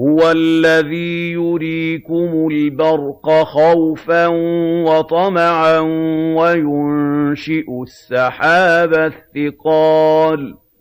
هُوَ الَّذِي يُرِيكُمُ الْبَرْقَ خَوْفًا وَطَمَعًا وَيُنشِئُ السَّحَابَ الثِّقَالَ